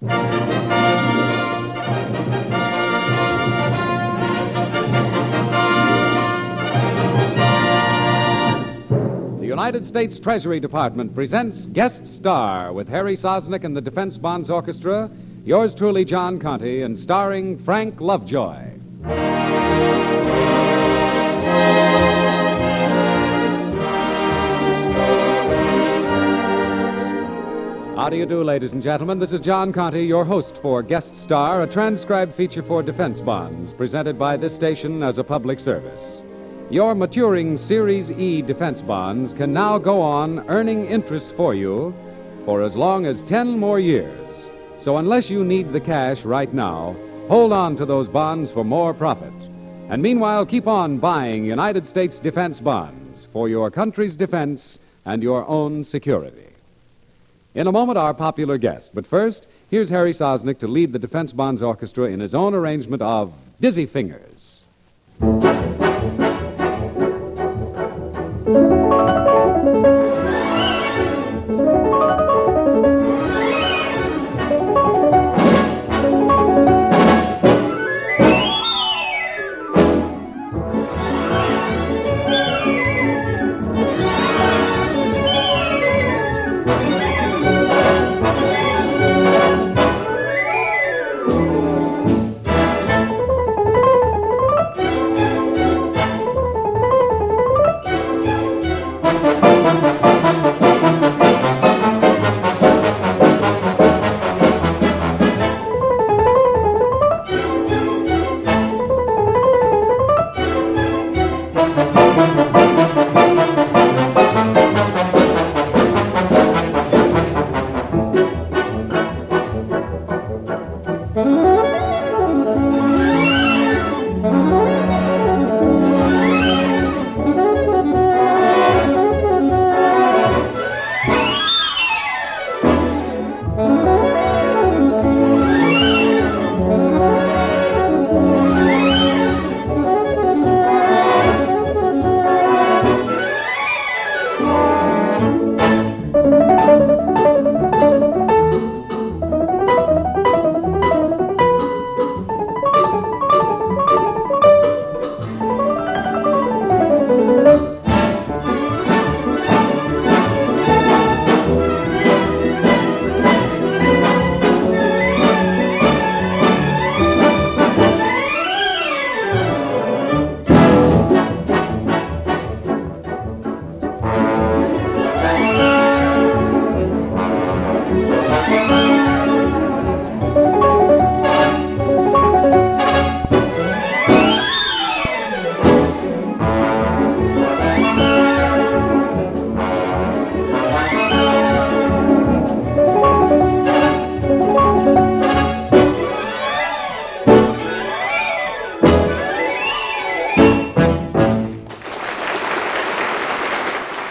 The United States Treasury Department presents Guest Star with Harry Sosnick and the Defense Bonds Orchestra, yours truly, John Conte, and starring Frank Lovejoy. How do you do, ladies and gentlemen? This is John Conte, your host for Guest Star, a transcribed feature for defense bonds, presented by this station as a public service. Your maturing Series E defense bonds can now go on earning interest for you for as long as 10 more years. So, unless you need the cash right now, hold on to those bonds for more profit. And meanwhile, keep on buying United States defense bonds for your country's defense and your own security. In a moment, our popular guest. But first, here's Harry Sosnick to lead the Defense Bonds Orchestra in his own arrangement of Dizzy Fingers.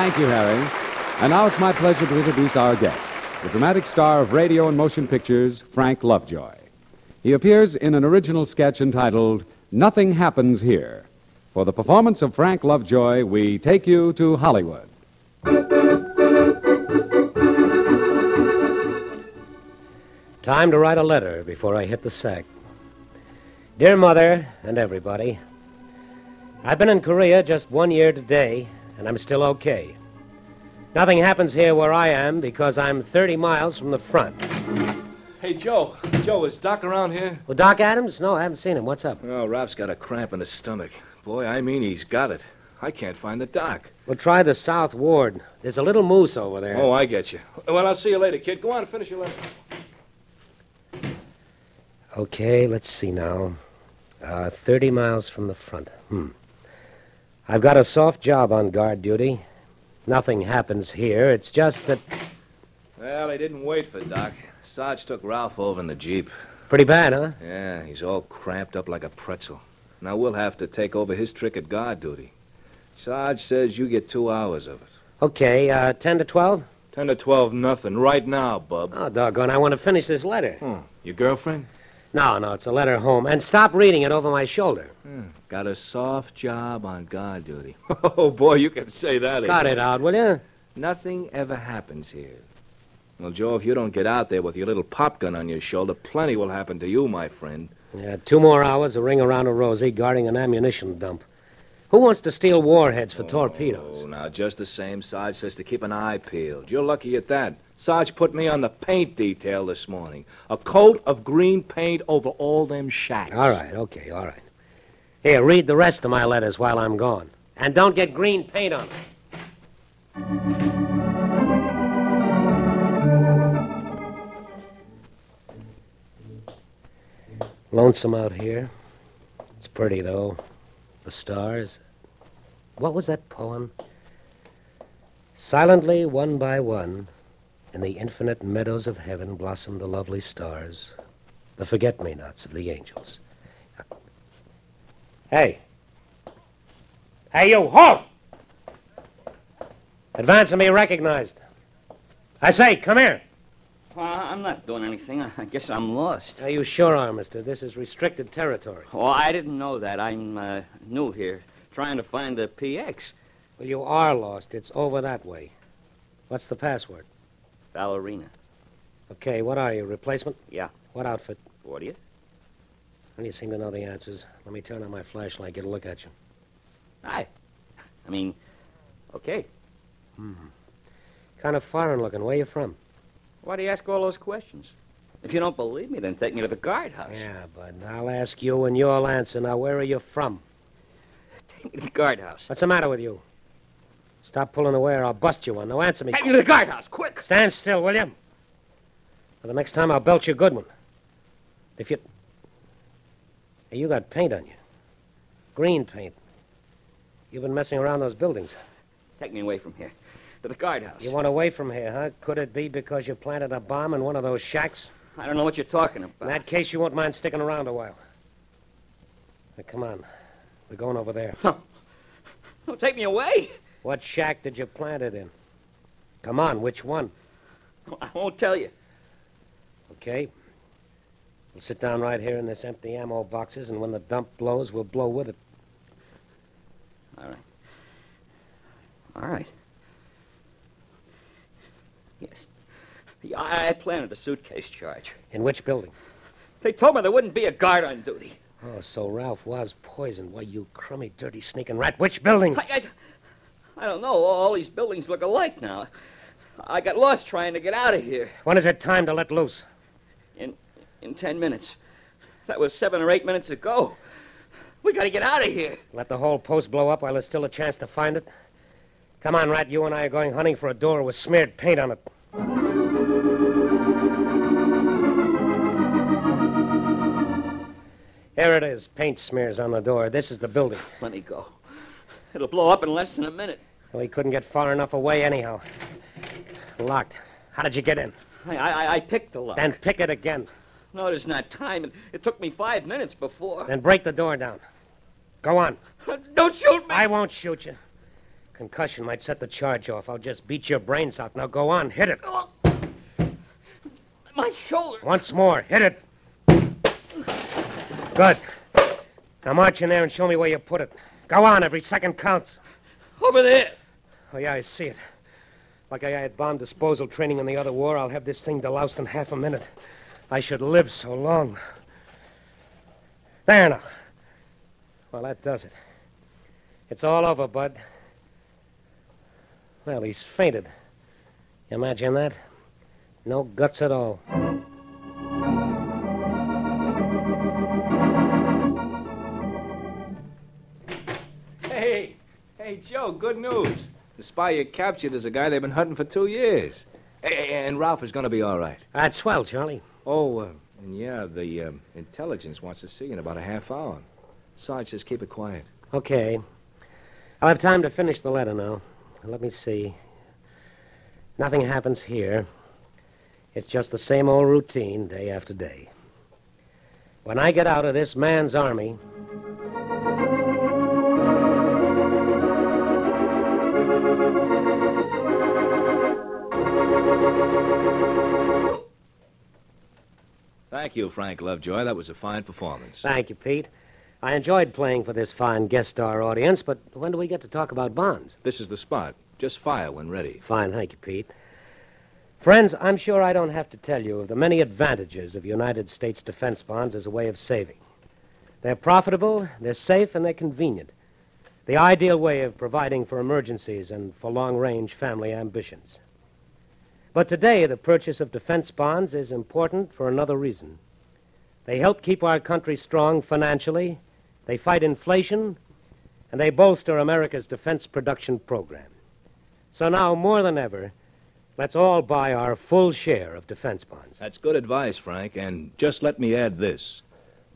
Thank you, Harry. And now it's my pleasure to introduce our guest, the dramatic star of radio and motion pictures, Frank Lovejoy. He appears in an original sketch entitled Nothing Happens Here. For the performance of Frank Lovejoy, we take you to Hollywood. Time to write a letter before I hit the sack. Dear Mother and everybody, I've been in Korea just one year today, and I'm still okay. Nothing happens here where I am because I'm 30 miles from the front. Hey, Joe. Joe, is Doc around here? Well, Doc Adams? No, I haven't seen him. What's up? Oh, Rob's got a cramp in his stomach. Boy, I mean, he's got it. I can't find the doc. Well, try the South Ward. There's a little moose over there. Oh, I get you. Well, I'll see you later, kid. Go on and finish your letter. Okay, let's see now. Uh, 30 miles from the front. Hmm. I've got a soft job on guard duty. Nothing happens here. It's just that. Well, he didn't wait for Doc. Sarge took Ralph over in the Jeep. Pretty bad, huh? Yeah, he's all cramped up like a pretzel. Now we'll have to take over his trick at guard duty. Sarge says you get two hours of it. Okay, uh, 10 to 12? Ten to twelve, nothing. Right now, bub. Oh, doggone, I want to finish this letter. Hmm. Your girlfriend? No, no, it's a letter home. And stop reading it over my shoulder. Hmm, got a soft job on guard duty. Oh, boy, you can say that. Cut again. it out, will you? Nothing ever happens here. Well, Joe, if you don't get out there with your little pop gun on your shoulder, plenty will happen to you, my friend. Yeah, two more hours to ring around a Rosie guarding an ammunition dump. Who wants to steal warheads for torpedoes? Oh, now, just the same, Sarge says to keep an eye peeled. You're lucky at that. Sarge put me on the paint detail this morning. A coat of green paint over all them shacks. All right, okay, all right. Here, read the rest of my letters while I'm gone. And don't get green paint on them. Lonesome out here. It's pretty, though. The stars. What was that poem? Silently, one by one, in the infinite meadows of heaven blossomed the lovely stars, the forget me nots of the angels. Hey. Hey, you, halt! Advance and be recognized. I say, come here. Well, I'm not doing anything. I guess I'm lost. Are you sure are, mister? This is restricted territory. Oh, I didn't know that. I'm uh, new here, trying to find the PX. Well, you are lost. It's over that way. What's the password? Ballerina. Okay, what are you? Replacement? Yeah. What outfit? 40th? Well, you seem to know the answers. Let me turn on my flashlight, get a look at you. Hi. I mean, okay. Hmm. Kind of foreign looking. Where you from? Why do you ask all those questions? If you don't believe me, then take me to the guardhouse. Yeah, but I'll ask you and you'll answer. Now, where are you from? Take me to the guardhouse. What's the matter with you? Stop pulling away or I'll bust you one. Now, answer me. Take me to the guardhouse, quick! Stand still, will you? For the next time, I'll belt you a good one. If you. Hey, you got paint on you. Green paint. You've been messing around those buildings. Take me away from here. To the guardhouse. You want away from here, huh? Could it be because you planted a bomb in one of those shacks? I don't know what you're talking about. In that case, you won't mind sticking around a while. Now, come on. We're going over there. Huh. Don't take me away. What shack did you plant it in? Come on, which one? I won't tell you. Okay. We'll sit down right here in this empty ammo boxes, and when the dump blows, we'll blow with it. All right. All right. Yes. I I planted a suitcase charge. In which building? They told me there wouldn't be a guard on duty. Oh, so Ralph was poisoned. Why, you crummy, dirty, sneaking rat. Which building? I, I, I don't know. All these buildings look alike now. I got lost trying to get out of here When is it time to let loose? in in ten minutes. That was seven or eight minutes ago. We got to get out of here. Let the whole post blow up while there's still a chance to find it? Come on, Rat. You and I are going hunting for a door with smeared paint on it. Here it is. Paint smears on the door. This is the building. Let me go. It'll blow up in less than a minute. Well, he couldn't get far enough away anyhow. Locked. How did you get in? I, I, I picked the lock. Then pick it again. No, there's not time. It, it took me five minutes before. Then break the door down. Go on. Don't shoot me. I won't shoot you. Concussion might set the charge off. I'll just beat your brains out. Now go on. Hit it. My shoulder. Once more. Hit it. Good. Now march in there and show me where you put it. Go on. Every second counts. Over there. Oh, yeah, I see it. Like I had bomb disposal training in the other war, I'll have this thing deloused in half a minute. I should live so long. There now. Well, that does it. It's all over, Bud. Well, he's fainted. You imagine that? No guts at all. Hey, hey, Joe, good news. The spy you captured is a guy they've been hunting for two years. Hey, and Ralph is going to be all right. That's swell, Charlie. Oh, uh, and yeah, the um, intelligence wants to see you in about a half hour. Sarge says keep it quiet. Okay. I'll have time to finish the letter now. Let me see. Nothing happens here. It's just the same old routine, day after day. When I get out of this man's army, Thank you, Frank Lovejoy. That was a fine performance. thank you, Pete. I enjoyed playing for this fine guest star audience, but when do we get to talk about bonds? This is the spot. Just fire when ready. Fine, thank you, Pete. Friends, I'm sure I don't have to tell you of the many advantages of United States defense bonds as a way of saving. They're profitable, they're safe, and they're convenient. The ideal way of providing for emergencies and for long range family ambitions. But today, the purchase of defense bonds is important for another reason. They help keep our country strong financially, they fight inflation, and they bolster America's defense production program. So now, more than ever, let's all buy our full share of defense bonds. That's good advice, Frank, and just let me add this.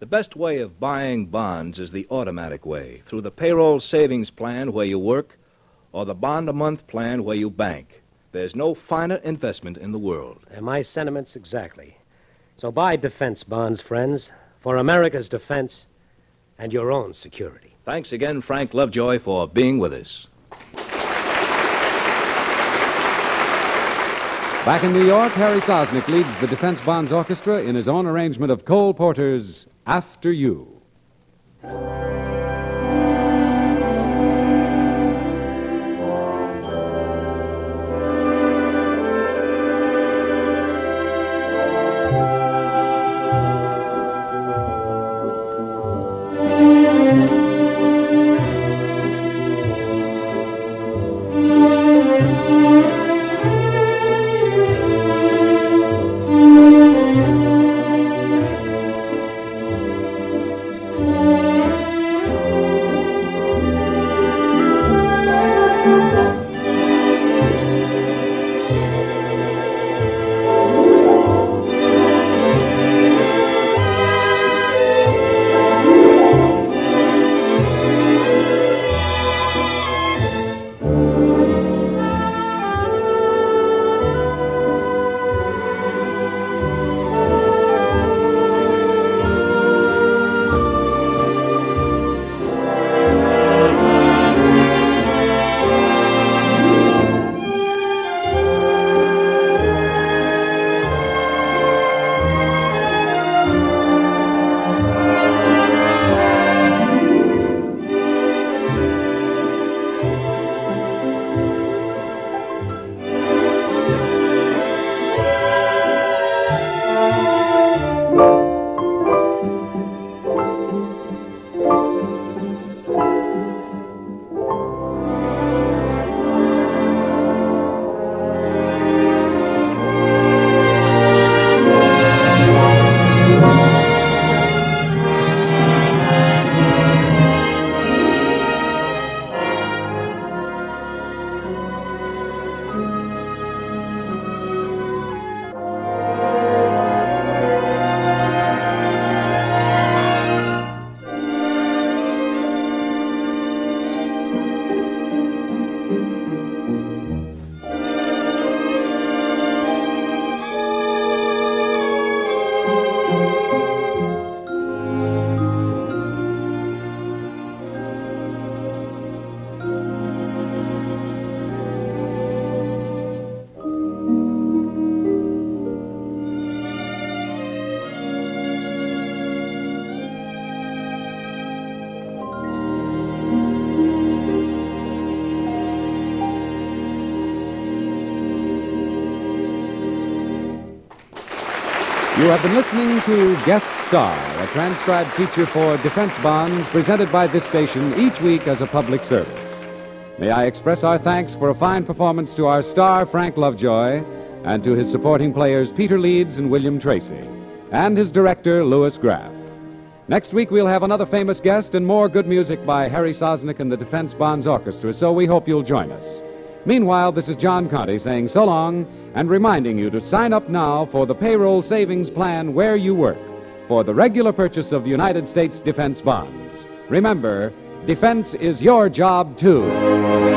The best way of buying bonds is the automatic way, through the payroll savings plan where you work, or the bond a month plan where you bank. There's no finer investment in the world. And my sentiments exactly. So buy defense bonds, friends, for America's defense and your own security. Thanks again, Frank Lovejoy, for being with us. Back in New York, Harry Sosnick leads the Defense Bonds Orchestra in his own arrangement of Cole Porter's After You. You have been listening to Guest Star, a transcribed feature for defense bonds presented by this station each week as a public service. May I express our thanks for a fine performance to our star, Frank Lovejoy, and to his supporting players, Peter Leeds and William Tracy, and his director, Louis Graff. Next week, we'll have another famous guest and more good music by Harry Sosnick and the Defense Bonds Orchestra, so we hope you'll join us. Meanwhile, this is John Conte saying so long and reminding you to sign up now for the payroll savings plan where you work for the regular purchase of United States defense bonds. Remember, defense is your job, too.